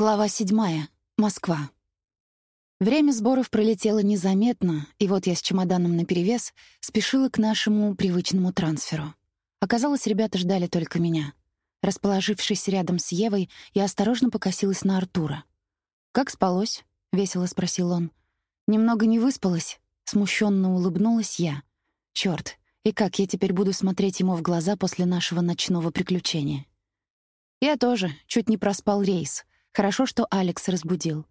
Глава седьмая. Москва. Время сборов пролетело незаметно, и вот я с чемоданом наперевес спешила к нашему привычному трансферу. Оказалось, ребята ждали только меня. Расположившись рядом с Евой, я осторожно покосилась на Артура. «Как спалось?» — весело спросил он. «Немного не выспалась», — смущенно улыбнулась я. Черт, и как я теперь буду смотреть ему в глаза после нашего ночного приключения?» «Я тоже, чуть не проспал рейс», Хорошо, что Алекс разбудил.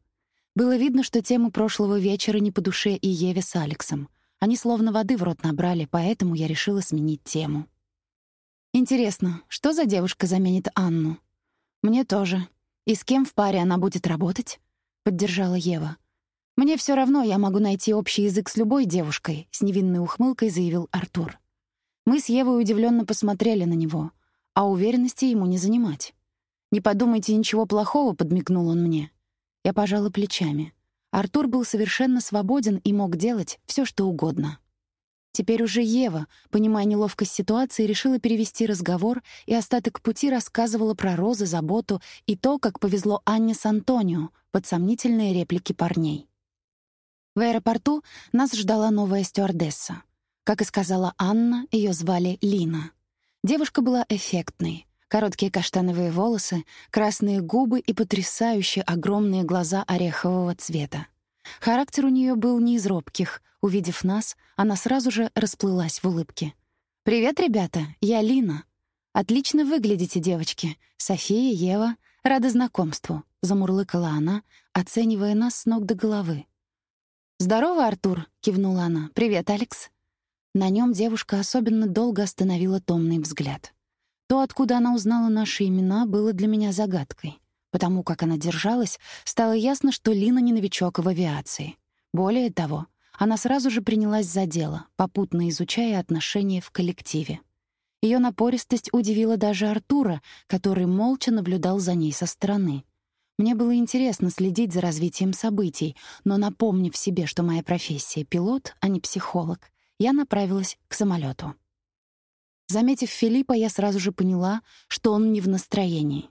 Было видно, что тему прошлого вечера не по душе и Еве с Алексом. Они словно воды в рот набрали, поэтому я решила сменить тему. Интересно, что за девушка заменит Анну? Мне тоже. И с кем в паре она будет работать? Поддержала Ева. Мне все равно, я могу найти общий язык с любой девушкой, с невинной ухмылкой заявил Артур. Мы с Евой удивленно посмотрели на него, а уверенности ему не занимать. «Не подумайте ничего плохого», — подмигнул он мне. Я пожала плечами. Артур был совершенно свободен и мог делать все, что угодно. Теперь уже Ева, понимая неловкость ситуации, решила перевести разговор и остаток пути рассказывала про розы, заботу и то, как повезло Анне с Антонио под сомнительные реплики парней. В аэропорту нас ждала новая стюардесса. Как и сказала Анна, ее звали Лина. Девушка была эффектной. Короткие каштановые волосы, красные губы и потрясающие огромные глаза орехового цвета. Характер у нее был не из робких. Увидев нас, она сразу же расплылась в улыбке. «Привет, ребята, я Лина. Отлично выглядите, девочки. София, Ева, рада знакомству», — замурлыкала она, оценивая нас с ног до головы. «Здорово, Артур», — кивнула она. «Привет, Алекс». На нем девушка особенно долго остановила томный взгляд. То, откуда она узнала наши имена, было для меня загадкой. Потому как она держалась, стало ясно, что Лина не новичок в авиации. Более того, она сразу же принялась за дело, попутно изучая отношения в коллективе. Ее напористость удивила даже Артура, который молча наблюдал за ней со стороны. Мне было интересно следить за развитием событий, но, напомнив себе, что моя профессия — пилот, а не психолог, я направилась к самолету. Заметив Филиппа, я сразу же поняла, что он не в настроении.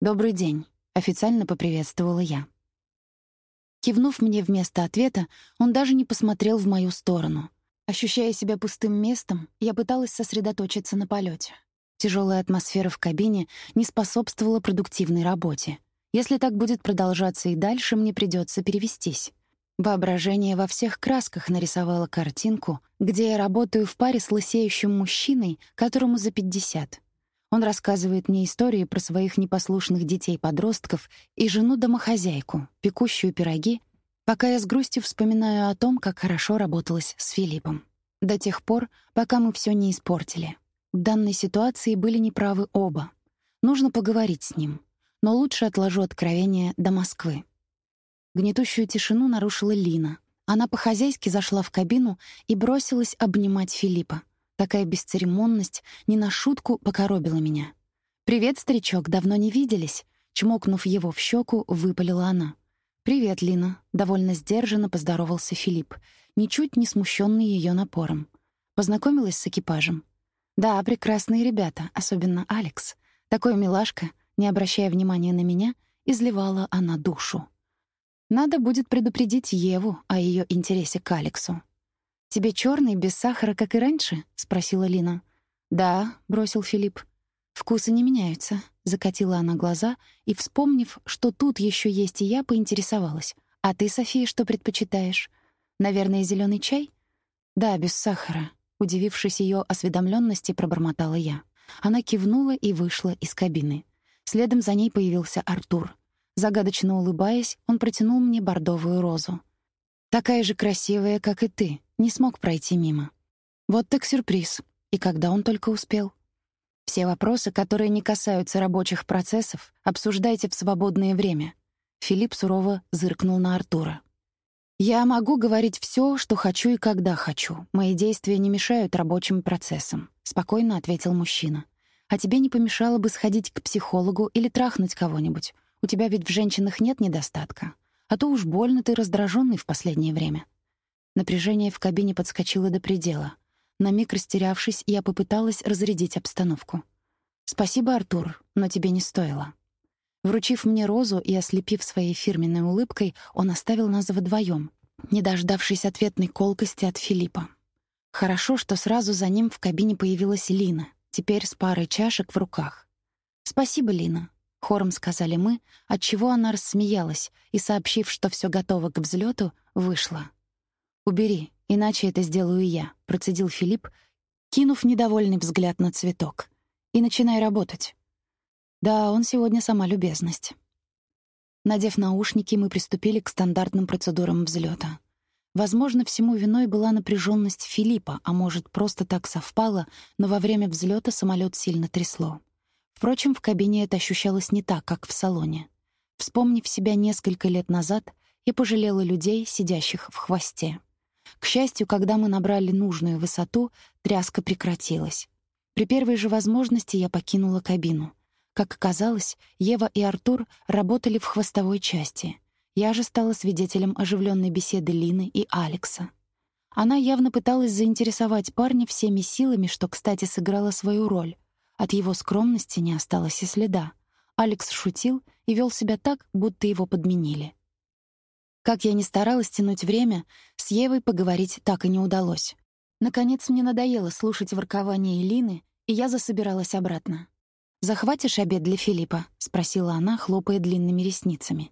«Добрый день», — официально поприветствовала я. Кивнув мне вместо ответа, он даже не посмотрел в мою сторону. Ощущая себя пустым местом, я пыталась сосредоточиться на полете. Тяжелая атмосфера в кабине не способствовала продуктивной работе. Если так будет продолжаться и дальше, мне придется перевестись. Воображение во всех красках нарисовало картинку, где я работаю в паре с лысеющим мужчиной, которому за 50. Он рассказывает мне истории про своих непослушных детей-подростков и жену-домохозяйку, пекущую пироги, пока я с грустью вспоминаю о том, как хорошо работалось с Филиппом. До тех пор, пока мы все не испортили. В данной ситуации были неправы оба. Нужно поговорить с ним. Но лучше отложу откровение до Москвы. Гнетущую тишину нарушила Лина. Она по-хозяйски зашла в кабину и бросилась обнимать Филиппа. Такая бесцеремонность не на шутку покоробила меня. «Привет, старичок, давно не виделись?» Чмокнув его в щеку, выпалила она. «Привет, Лина», — довольно сдержанно поздоровался Филипп, ничуть не смущенный ее напором. Познакомилась с экипажем. «Да, прекрасные ребята, особенно Алекс. Такой милашка, не обращая внимания на меня, изливала она душу. Надо будет предупредить Еву о ее интересе к Алексу. «Тебе черный без сахара, как и раньше?» — спросила Лина. «Да», — бросил Филипп. «Вкусы не меняются», — закатила она глаза и, вспомнив, что тут еще есть и я, поинтересовалась. «А ты, София, что предпочитаешь? Наверное, зеленый чай?» «Да, без сахара», — удивившись ее осведомленности, пробормотала я. Она кивнула и вышла из кабины. Следом за ней появился Артур. Загадочно улыбаясь, он протянул мне бордовую розу. «Такая же красивая, как и ты, не смог пройти мимо». Вот так сюрприз. И когда он только успел? Все вопросы, которые не касаются рабочих процессов, обсуждайте в свободное время. Филипп сурово зыркнул на Артура. «Я могу говорить все, что хочу и когда хочу. Мои действия не мешают рабочим процессам», — спокойно ответил мужчина. «А тебе не помешало бы сходить к психологу или трахнуть кого-нибудь. У тебя ведь в женщинах нет недостатка. А то уж больно ты раздраженный в последнее время». Напряжение в кабине подскочило до предела. На миг растерявшись, я попыталась разрядить обстановку. «Спасибо, Артур, но тебе не стоило». Вручив мне розу и ослепив своей фирменной улыбкой, он оставил нас вдвоем, не дождавшись ответной колкости от Филиппа. Хорошо, что сразу за ним в кабине появилась Лина, теперь с парой чашек в руках. «Спасибо, Лина», — хором сказали мы, отчего она рассмеялась и, сообщив, что все готово к взлету, вышла. «Убери, иначе это сделаю я», — процедил Филипп, кинув недовольный взгляд на цветок. «И начинай работать». Да, он сегодня сама любезность. Надев наушники, мы приступили к стандартным процедурам взлета. Возможно, всему виной была напряженность Филиппа, а может, просто так совпало, но во время взлета самолет сильно трясло. Впрочем, в кабине это ощущалось не так, как в салоне. Вспомнив себя несколько лет назад, я пожалела людей, сидящих в хвосте. К счастью, когда мы набрали нужную высоту, тряска прекратилась. При первой же возможности я покинула кабину. Как оказалось, Ева и Артур работали в хвостовой части. Я же стала свидетелем оживленной беседы Лины и Алекса. Она явно пыталась заинтересовать парня всеми силами, что, кстати, сыграло свою роль. От его скромности не осталось и следа. Алекс шутил и вел себя так, будто его подменили. Как я ни старалась тянуть время, с Евой поговорить так и не удалось. Наконец мне надоело слушать воркование Лины, и я засобиралась обратно. «Захватишь обед для Филиппа?» — спросила она, хлопая длинными ресницами.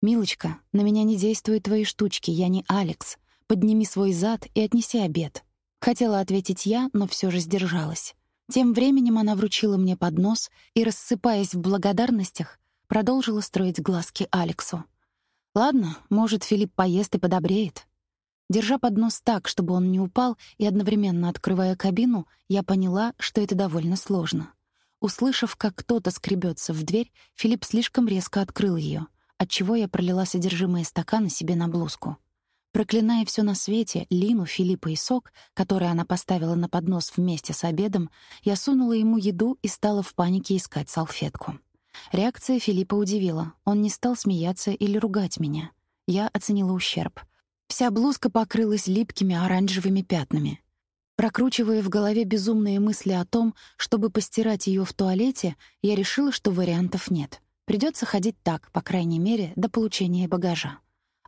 «Милочка, на меня не действуют твои штучки, я не Алекс. Подними свой зад и отнеси обед». Хотела ответить я, но все же сдержалась. Тем временем она вручила мне поднос и, рассыпаясь в благодарностях, продолжила строить глазки Алексу. «Ладно, может, Филипп поест и подобреет». Держа поднос так, чтобы он не упал, и одновременно открывая кабину, я поняла, что это довольно сложно. Услышав, как кто-то скребется в дверь, Филипп слишком резко открыл ее отчего я пролила содержимое стакана себе на блузку. Проклиная все на свете, Лину, Филиппа и сок, который она поставила на поднос вместе с обедом, я сунула ему еду и стала в панике искать салфетку. Реакция Филиппа удивила. Он не стал смеяться или ругать меня. Я оценила ущерб. Вся блузка покрылась липкими оранжевыми пятнами. Прокручивая в голове безумные мысли о том, чтобы постирать ее в туалете, я решила, что вариантов нет. Придется ходить так, по крайней мере, до получения багажа.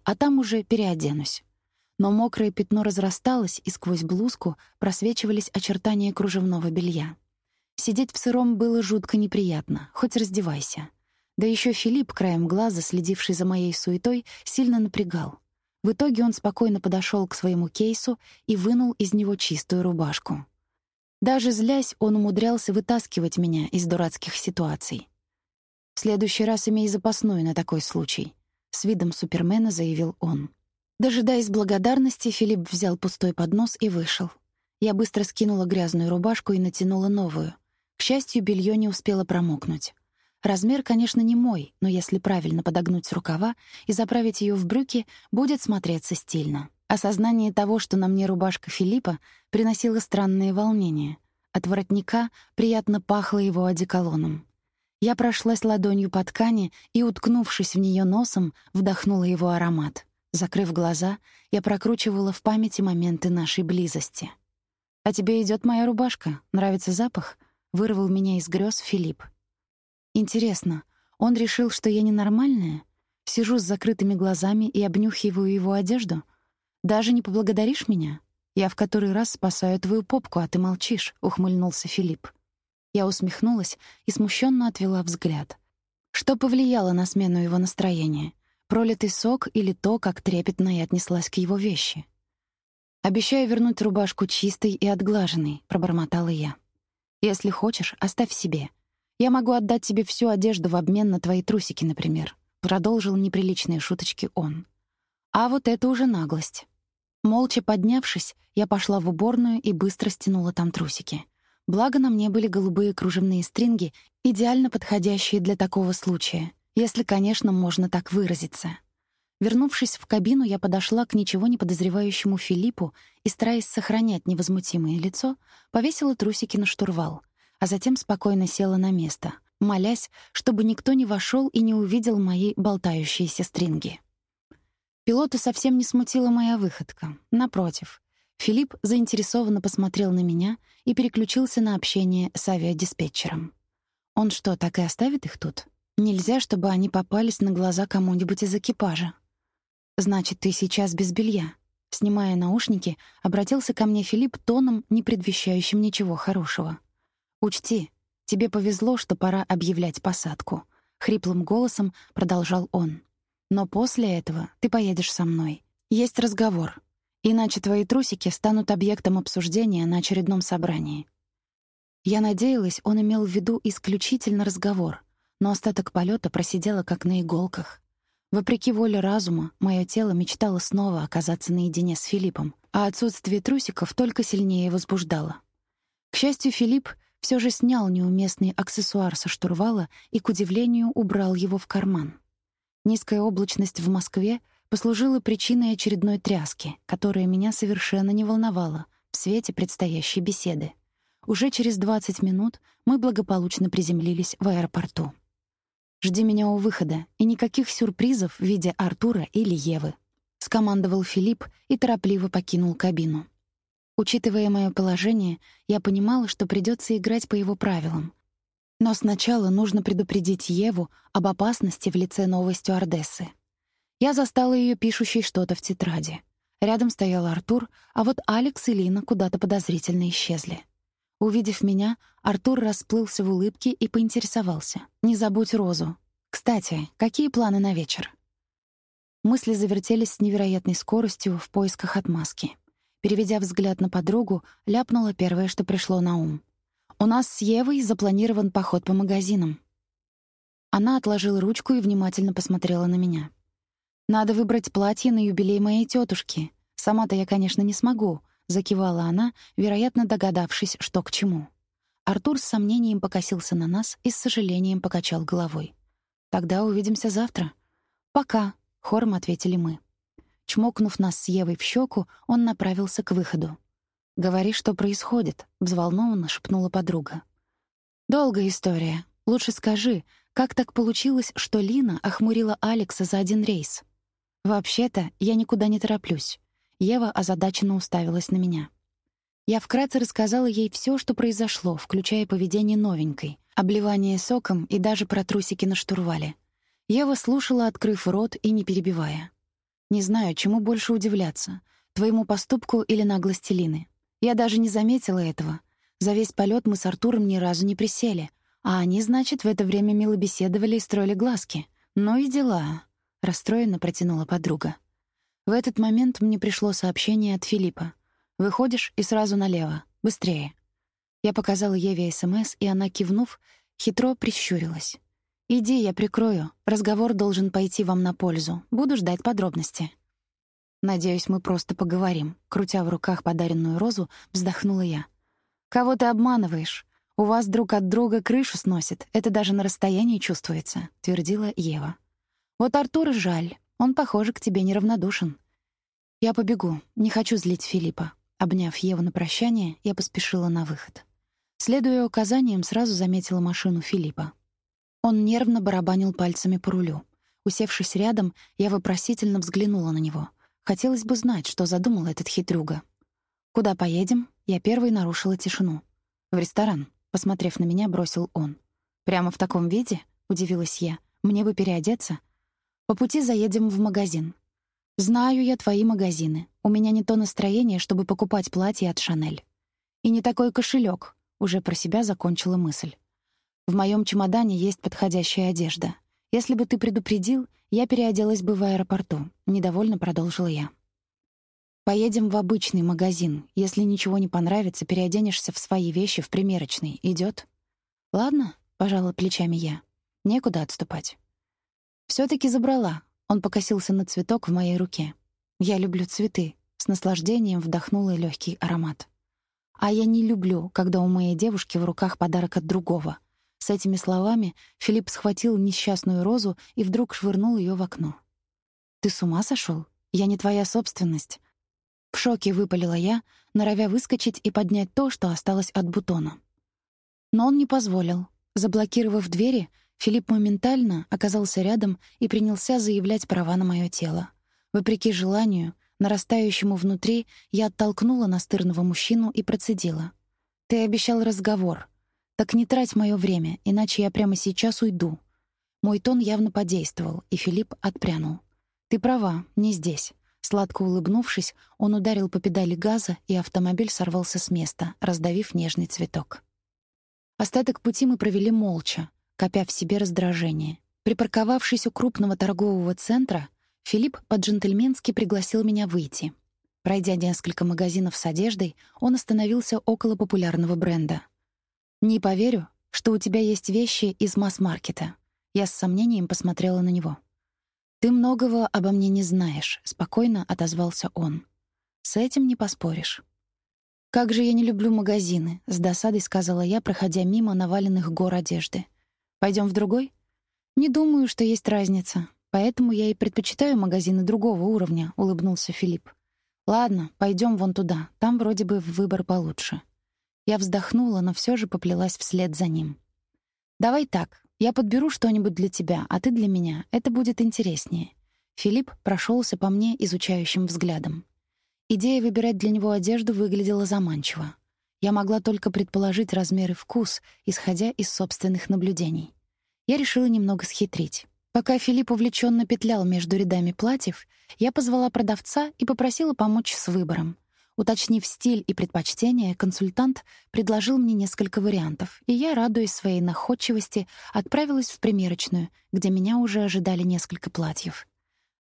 А там уже переоденусь. Но мокрое пятно разрасталось, и сквозь блузку просвечивались очертания кружевного белья. Сидеть в сыром было жутко неприятно, хоть раздевайся. Да еще Филипп, краем глаза, следивший за моей суетой, сильно напрягал. В итоге он спокойно подошел к своему кейсу и вынул из него чистую рубашку. Даже злясь, он умудрялся вытаскивать меня из дурацких ситуаций. «В следующий раз имей запасную на такой случай», — с видом супермена заявил он. Дожидаясь благодарности, Филипп взял пустой поднос и вышел. Я быстро скинула грязную рубашку и натянула новую. К счастью, белье не успело промокнуть. Размер, конечно, не мой, но если правильно подогнуть рукава и заправить ее в брюки, будет смотреться стильно. Осознание того, что на мне рубашка Филиппа, приносило странные волнения. От воротника приятно пахло его одеколоном. Я прошлась ладонью по ткани и, уткнувшись в нее носом, вдохнула его аромат. Закрыв глаза, я прокручивала в памяти моменты нашей близости. «А тебе идет моя рубашка? Нравится запах?» — вырвал меня из грез Филипп. «Интересно, он решил, что я ненормальная? Сижу с закрытыми глазами и обнюхиваю его одежду? Даже не поблагодаришь меня? Я в который раз спасаю твою попку, а ты молчишь», — ухмыльнулся Филипп. Я усмехнулась и смущенно отвела взгляд. Что повлияло на смену его настроения? Пролитый сок или то, как трепетно я отнеслась к его вещи? «Обещаю вернуть рубашку чистой и отглаженной», — пробормотала я. «Если хочешь, оставь себе. Я могу отдать тебе всю одежду в обмен на твои трусики, например», — продолжил неприличные шуточки он. А вот это уже наглость. Молча поднявшись, я пошла в уборную и быстро стянула там трусики. Благо на мне были голубые кружевные стринги, идеально подходящие для такого случая, если, конечно, можно так выразиться. Вернувшись в кабину, я подошла к ничего не подозревающему Филиппу и, стараясь сохранять невозмутимое лицо, повесила трусики на штурвал, а затем спокойно села на место, молясь, чтобы никто не вошел и не увидел мои болтающиеся стринги. Пилота совсем не смутила моя выходка. Напротив, Филипп заинтересованно посмотрел на меня и переключился на общение с авиадиспетчером. Он что, так и оставит их тут? Нельзя, чтобы они попались на глаза кому-нибудь из экипажа. Значит, ты сейчас без белья. Снимая наушники, обратился ко мне Филипп тоном, не предвещающим ничего хорошего. Учти, тебе повезло, что пора объявлять посадку, хриплым голосом продолжал он. Но после этого ты поедешь со мной. Есть разговор. Иначе твои трусики станут объектом обсуждения на очередном собрании. Я надеялась, он имел в виду исключительно разговор, но остаток полета просидела как на иголках. Вопреки воле разума, мое тело мечтало снова оказаться наедине с Филиппом, а отсутствие трусиков только сильнее возбуждало. К счастью, Филипп все же снял неуместный аксессуар со штурвала и, к удивлению, убрал его в карман. Низкая облачность в Москве послужила причиной очередной тряски, которая меня совершенно не волновала в свете предстоящей беседы. Уже через 20 минут мы благополучно приземлились в аэропорту. «Жди меня у выхода, и никаких сюрпризов в виде Артура или Евы», — скомандовал Филипп и торопливо покинул кабину. Учитывая мое положение, я понимала, что придется играть по его правилам. Но сначала нужно предупредить Еву об опасности в лице новой стюардессы. Я застала ее пишущей что-то в тетради. Рядом стоял Артур, а вот Алекс и Лина куда-то подозрительно исчезли. Увидев меня, Артур расплылся в улыбке и поинтересовался. «Не забудь Розу. Кстати, какие планы на вечер?» Мысли завертелись с невероятной скоростью в поисках отмазки. Переведя взгляд на подругу, ляпнула первое, что пришло на ум. «У нас с Евой запланирован поход по магазинам». Она отложила ручку и внимательно посмотрела на меня. «Надо выбрать платье на юбилей моей тетушки. Сама-то я, конечно, не смогу, закивала она, вероятно, догадавшись, что к чему. Артур с сомнением покосился на нас и с сожалением покачал головой. Тогда увидимся завтра. Пока, хором ответили мы. Чмокнув нас с Евой в щеку, он направился к выходу. «Говори, что происходит», — взволнованно шепнула подруга. «Долгая история. Лучше скажи, как так получилось, что Лина охмурила Алекса за один рейс? Вообще-то, я никуда не тороплюсь. Ева озадаченно уставилась на меня. Я вкратце рассказала ей все, что произошло, включая поведение новенькой, обливание соком и даже про трусики на штурвале. Ева слушала, открыв рот и не перебивая. Не знаю, чему больше удивляться: твоему поступку или наглости Лины. Я даже не заметила этого. За весь полет мы с Артуром ни разу не присели, а они, значит, в это время мило беседовали и строили глазки. Ну и дела, расстроенно протянула подруга. В этот момент мне пришло сообщение от Филиппа. «Выходишь и сразу налево. Быстрее». Я показала Еве СМС, и она, кивнув, хитро прищурилась. «Иди, я прикрою. Разговор должен пойти вам на пользу. Буду ждать подробности». «Надеюсь, мы просто поговорим», — крутя в руках подаренную розу, вздохнула я. «Кого ты обманываешь? У вас друг от друга крышу сносит. Это даже на расстоянии чувствуется», — твердила Ева. «Вот Артура жаль. Он, похоже, к тебе неравнодушен. Я побегу, не хочу злить Филиппа. Обняв Еву на прощание, я поспешила на выход. Следуя указаниям, сразу заметила машину Филиппа. Он нервно барабанил пальцами по рулю. Усевшись рядом, я вопросительно взглянула на него. Хотелось бы знать, что задумал этот хитрюга. «Куда поедем?» Я первой нарушила тишину. «В ресторан», — посмотрев на меня, бросил он. «Прямо в таком виде?» — удивилась я. «Мне бы переодеться?» По пути заедем в магазин. Знаю я твои магазины. У меня не то настроение, чтобы покупать платье от Шанель. И не такой кошелек. Уже про себя закончила мысль. В моем чемодане есть подходящая одежда. Если бы ты предупредил, я переоделась бы в аэропорту. Недовольно продолжила я. Поедем в обычный магазин. Если ничего не понравится, переоденешься в свои вещи в примерочной. Идет? Ладно, пожала плечами я. Некуда отступать все таки забрала. Он покосился на цветок в моей руке. Я люблю цветы. С наслаждением вдохнула легкий аромат. А я не люблю, когда у моей девушки в руках подарок от другого. С этими словами Филипп схватил несчастную розу и вдруг швырнул ее в окно. Ты с ума сошел? Я не твоя собственность. В шоке выпалила я, норовя выскочить и поднять то, что осталось от бутона. Но он не позволил. Заблокировав двери, Филипп моментально оказался рядом и принялся заявлять права на мое тело. Вопреки желанию, нарастающему внутри, я оттолкнула настырного мужчину и процедила. «Ты обещал разговор. Так не трать мое время, иначе я прямо сейчас уйду». Мой тон явно подействовал, и Филипп отпрянул. «Ты права, не здесь». Сладко улыбнувшись, он ударил по педали газа, и автомобиль сорвался с места, раздавив нежный цветок. Остаток пути мы провели молча, копя в себе раздражение. Припарковавшись у крупного торгового центра, Филипп по-джентльменски пригласил меня выйти. Пройдя несколько магазинов с одеждой, он остановился около популярного бренда. «Не поверю, что у тебя есть вещи из масс-маркета». Я с сомнением посмотрела на него. «Ты многого обо мне не знаешь», — спокойно отозвался он. «С этим не поспоришь». «Как же я не люблю магазины», — с досадой сказала я, проходя мимо наваленных гор одежды. Пойдем в другой?» «Не думаю, что есть разница. Поэтому я и предпочитаю магазины другого уровня», — улыбнулся Филипп. «Ладно, пойдем вон туда. Там вроде бы выбор получше». Я вздохнула, но все же поплелась вслед за ним. «Давай так. Я подберу что-нибудь для тебя, а ты для меня. Это будет интереснее». Филипп прошелся по мне изучающим взглядом. Идея выбирать для него одежду выглядела заманчиво. Я могла только предположить размер и вкус, исходя из собственных наблюдений. Я решила немного схитрить. Пока Филипп увлеченно петлял между рядами платьев, я позвала продавца и попросила помочь с выбором. Уточнив стиль и предпочтения, консультант предложил мне несколько вариантов, и я, радуясь своей находчивости, отправилась в примерочную, где меня уже ожидали несколько платьев.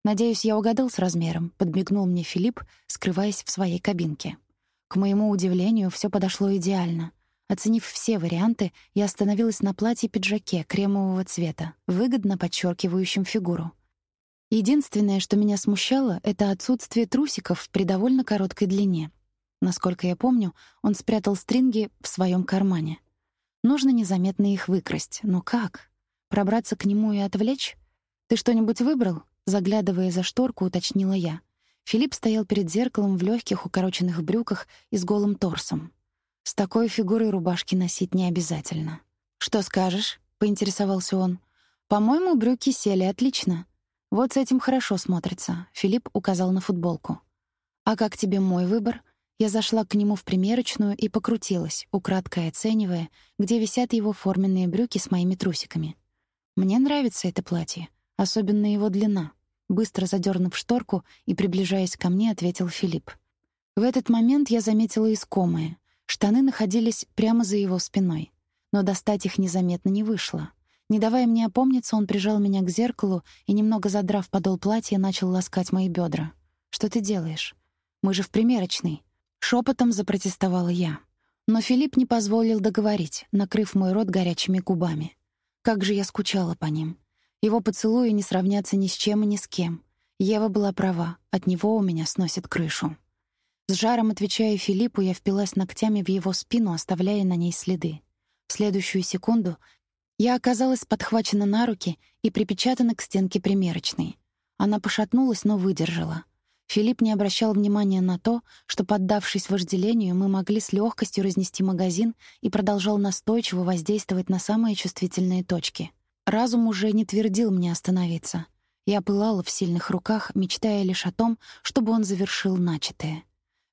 «Надеюсь, я угадал с размером», — подмигнул мне Филипп, скрываясь в своей кабинке. К моему удивлению, все подошло идеально. Оценив все варианты, я остановилась на платье-пиджаке кремового цвета, выгодно подчеркивающем фигуру. Единственное, что меня смущало, это отсутствие трусиков при довольно короткой длине. Насколько я помню, он спрятал стринги в своем кармане. Нужно незаметно их выкрасть, но как? Пробраться к нему и отвлечь? Ты что-нибудь выбрал? Заглядывая за шторку, уточнила я. Филипп стоял перед зеркалом в легких укороченных брюках и с голым торсом. С такой фигурой рубашки носить не обязательно. «Что скажешь?» — поинтересовался он. «По-моему, брюки сели отлично. Вот с этим хорошо смотрится», — Филипп указал на футболку. «А как тебе мой выбор?» Я зашла к нему в примерочную и покрутилась, украдкой оценивая, где висят его форменные брюки с моими трусиками. Мне нравится это платье, особенно его длина. Быстро задернув шторку и приближаясь ко мне, ответил Филипп. В этот момент я заметила искомое. Штаны находились прямо за его спиной, но достать их незаметно не вышло. Не давая мне опомниться, он прижал меня к зеркалу и, немного задрав подол платья, начал ласкать мои бедра. «Что ты делаешь? Мы же в примерочной». Шепотом запротестовала я. Но Филипп не позволил договорить, накрыв мой рот горячими губами. Как же я скучала по ним. Его поцелуи не сравнятся ни с чем и ни с кем. Ева была права, от него у меня сносит крышу. С жаром отвечая Филиппу, я впилась ногтями в его спину, оставляя на ней следы. В следующую секунду я оказалась подхвачена на руки и припечатана к стенке примерочной. Она пошатнулась, но выдержала. Филипп не обращал внимания на то, что, поддавшись вожделению, мы могли с легкостью разнести магазин и продолжал настойчиво воздействовать на самые чувствительные точки — Разум уже не твердил мне остановиться. Я пылала в сильных руках, мечтая лишь о том, чтобы он завершил начатое.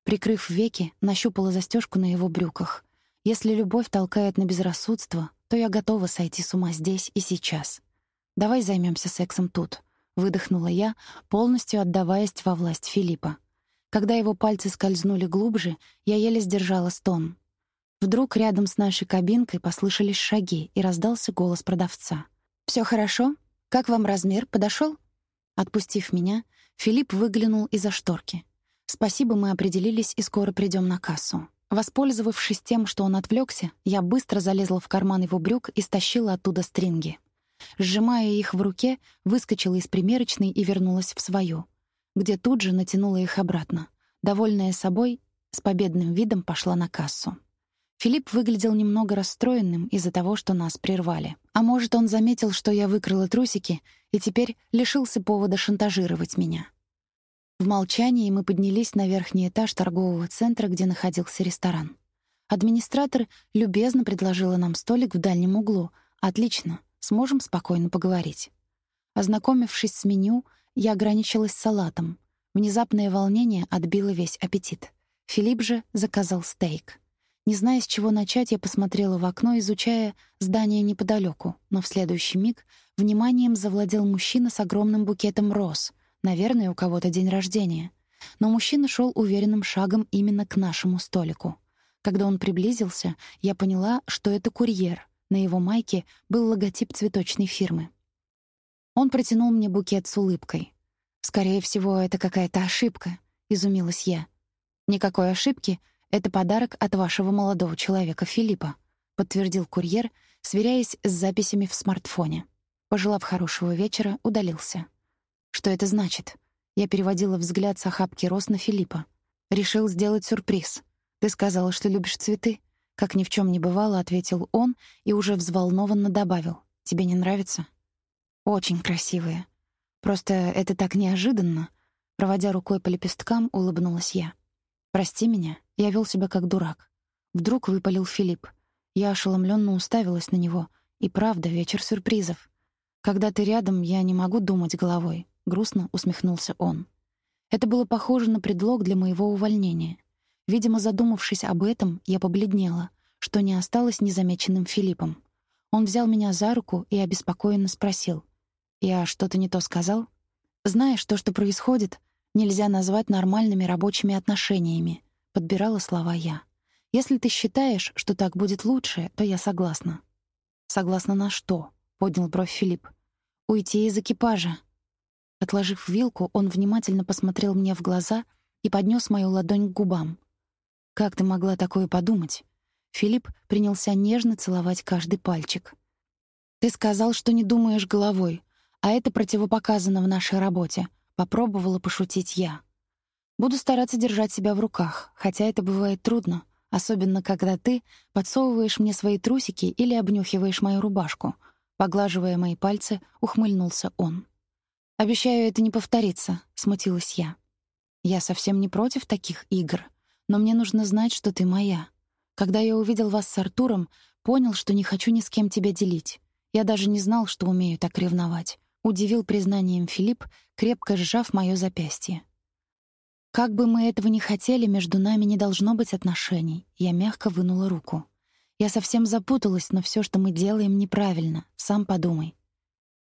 Прикрыв веки, нащупала застежку на его брюках. Если любовь толкает на безрассудство, то я готова сойти с ума здесь и сейчас. Давай займемся сексом тут, выдохнула я, полностью отдаваясь во власть Филиппа. Когда его пальцы скользнули глубже, я еле сдержала стон. Вдруг рядом с нашей кабинкой послышались шаги, и раздался голос продавца. Все хорошо? Как вам размер? Подошел? Отпустив меня, Филипп выглянул из-за шторки. Спасибо, мы определились и скоро придем на кассу. Воспользовавшись тем, что он отвлекся, я быстро залезла в карман его брюк и стащила оттуда стринги. Сжимая их в руке, выскочила из примерочной и вернулась в свою, где тут же натянула их обратно. Довольная собой, с победным видом пошла на кассу. Филипп выглядел немного расстроенным из-за того, что нас прервали. А может, он заметил, что я выкрыла трусики и теперь лишился повода шантажировать меня. В молчании мы поднялись на верхний этаж торгового центра, где находился ресторан. Администратор любезно предложила нам столик в дальнем углу. Отлично, сможем спокойно поговорить. Ознакомившись с меню, я ограничилась салатом. Внезапное волнение отбило весь аппетит. Филипп же заказал стейк. Не зная, с чего начать, я посмотрела в окно, изучая здание неподалеку, но в следующий миг вниманием завладел мужчина с огромным букетом роз. Наверное, у кого-то день рождения. Но мужчина шел уверенным шагом именно к нашему столику. Когда он приблизился, я поняла, что это курьер. На его майке был логотип цветочной фирмы. Он протянул мне букет с улыбкой. «Скорее всего, это какая-то ошибка», — изумилась я. «Никакой ошибки. Это подарок от вашего молодого человека Филиппа», — подтвердил курьер, сверяясь с записями в смартфоне. Пожелав хорошего вечера, удалился. «Что это значит?» Я переводила взгляд с охапки роз на Филиппа. «Решил сделать сюрприз. Ты сказала, что любишь цветы?» Как ни в чем не бывало, ответил он и уже взволнованно добавил. «Тебе не нравится?» «Очень красивые. Просто это так неожиданно». Проводя рукой по лепесткам, улыбнулась я. «Прости меня, я вел себя как дурак». Вдруг выпалил Филипп. Я ошеломленно уставилась на него. И правда, вечер сюрпризов. «Когда ты рядом, я не могу думать головой», — грустно усмехнулся он. Это было похоже на предлог для моего увольнения. Видимо, задумавшись об этом, я побледнела, что не осталось незамеченным Филиппом. Он взял меня за руку и обеспокоенно спросил. «Я что-то не то сказал?» Знаешь, то, что происходит, нельзя назвать нормальными рабочими отношениями», — подбирала слова я. «Если ты считаешь, что так будет лучше, то я согласна». «Согласна на что?» — поднял бровь Филипп. «Уйти из экипажа». Отложив вилку, он внимательно посмотрел мне в глаза и поднес мою ладонь к губам. «Как ты могла такое подумать?» Филипп принялся нежно целовать каждый пальчик. «Ты сказал, что не думаешь головой, а это противопоказано в нашей работе», — попробовала пошутить я. «Буду стараться держать себя в руках, хотя это бывает трудно, особенно когда ты подсовываешь мне свои трусики или обнюхиваешь мою рубашку». Поглаживая мои пальцы, ухмыльнулся он. «Обещаю, это не повторится», — смутилась я. «Я совсем не против таких игр», но мне нужно знать, что ты моя. Когда я увидел вас с Артуром, понял, что не хочу ни с кем тебя делить. Я даже не знал, что умею так ревновать. Удивил признанием Филипп, крепко сжав моё запястье. Как бы мы этого ни хотели, между нами не должно быть отношений. Я мягко вынула руку. Я совсем запуталась, но всё, что мы делаем, неправильно. Сам подумай.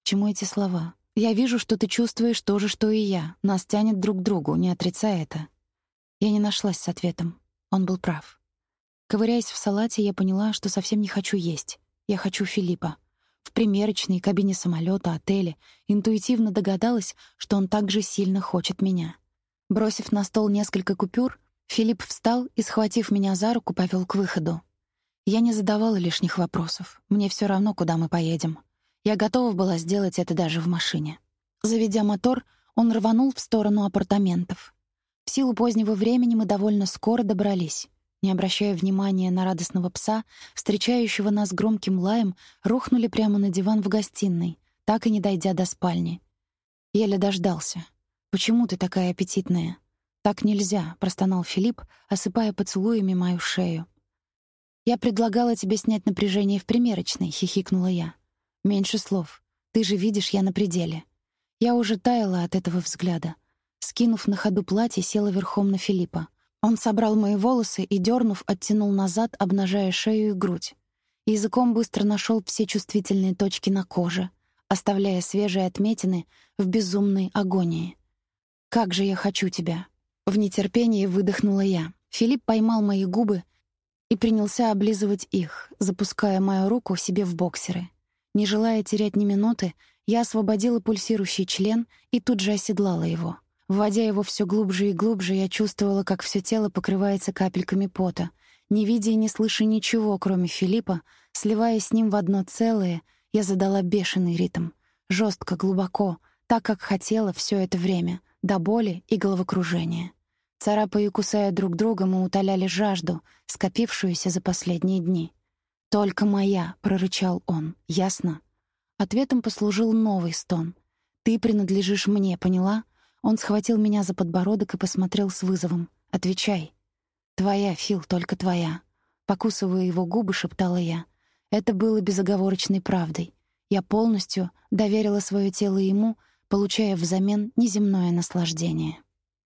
чему эти слова? Я вижу, что ты чувствуешь то же, что и я. Нас тянет друг к другу, не отрицай это. Я не нашлась с ответом. Он был прав. Ковыряясь в салате, я поняла, что совсем не хочу есть. Я хочу Филиппа. В примерочной, кабине самолета, отеле интуитивно догадалась, что он также сильно хочет меня. Бросив на стол несколько купюр, Филипп встал и, схватив меня за руку, повел к выходу. Я не задавала лишних вопросов. Мне все равно, куда мы поедем. Я готова была сделать это даже в машине. Заведя мотор, он рванул в сторону апартаментов. В силу позднего времени мы довольно скоро добрались. Не обращая внимания на радостного пса, встречающего нас громким лаем, рухнули прямо на диван в гостиной, так и не дойдя до спальни. Еле дождался. «Почему ты такая аппетитная?» «Так нельзя», — простонал Филипп, осыпая поцелуями мою шею. «Я предлагала тебе снять напряжение в примерочной», — хихикнула я. «Меньше слов. Ты же видишь, я на пределе». Я уже таяла от этого взгляда. Скинув на ходу платье, села верхом на Филиппа. Он собрал мои волосы и, дернув, оттянул назад, обнажая шею и грудь. Языком быстро нашел все чувствительные точки на коже, оставляя свежие отметины в безумной агонии. «Как же я хочу тебя!» В нетерпении выдохнула я. Филипп поймал мои губы и принялся облизывать их, запуская мою руку себе в боксеры. Не желая терять ни минуты, я освободила пульсирующий член и тут же оседлала его. Вводя его все глубже и глубже, я чувствовала, как все тело покрывается капельками пота. Не видя и не слыша ничего, кроме Филиппа, сливаясь с ним в одно целое, я задала бешеный ритм. жестко, глубоко, так, как хотела все это время, до боли и головокружения. Царапая и кусая друг друга, мы утоляли жажду, скопившуюся за последние дни. «Только моя», — прорычал он, — «ясно?» Ответом послужил новый стон. «Ты принадлежишь мне, поняла? Он схватил меня за подбородок и посмотрел с вызовом. «Отвечай». «Твоя, Фил, только твоя». Покусывая его губы, шептала я. Это было безоговорочной правдой. Я полностью доверила свое тело ему, получая взамен неземное наслаждение.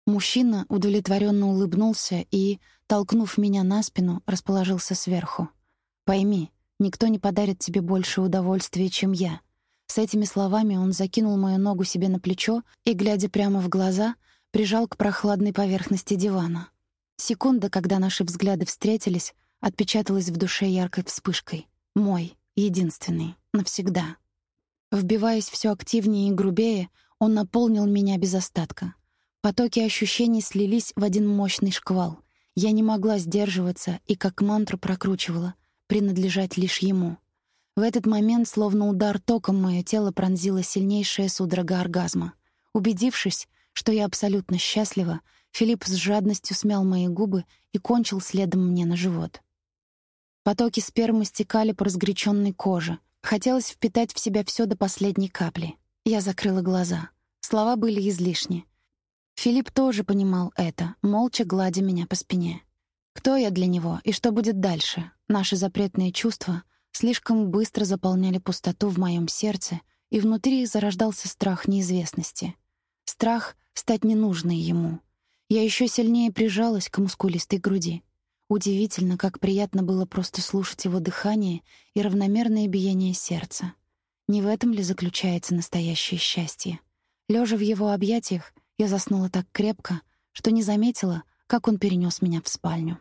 Мужчина удовлетворенно улыбнулся и, толкнув меня на спину, расположился сверху. «Пойми, никто не подарит тебе больше удовольствия, чем я». С этими словами он закинул мою ногу себе на плечо и, глядя прямо в глаза, прижал к прохладной поверхности дивана. Секунда, когда наши взгляды встретились, отпечаталась в душе яркой вспышкой. Мой, единственный, навсегда. Вбиваясь все активнее и грубее, он наполнил меня без остатка. Потоки ощущений слились в один мощный шквал. Я не могла сдерживаться и как мантру прокручивала принадлежать лишь ему. В этот момент, словно удар током, мое тело пронзила сильнейшая судорога оргазма. Убедившись, что я абсолютно счастлива, Филипп с жадностью смял мои губы и кончил следом мне на живот. Потоки спермы стекали по разгоряченной коже. Хотелось впитать в себя все до последней капли. Я закрыла глаза. Слова были излишни. Филипп тоже понимал это, молча гладя меня по спине. Кто я для него и что будет дальше? Наши запретные чувства слишком быстро заполняли пустоту в моем сердце, и внутри зарождался страх неизвестности. Страх стать ненужной ему. Я еще сильнее прижалась к мускулистой груди. Удивительно, как приятно было просто слушать его дыхание и равномерное биение сердца. Не в этом ли заключается настоящее счастье? Лежа в его объятиях, я заснула так крепко, что не заметила, как он перенес меня в спальню.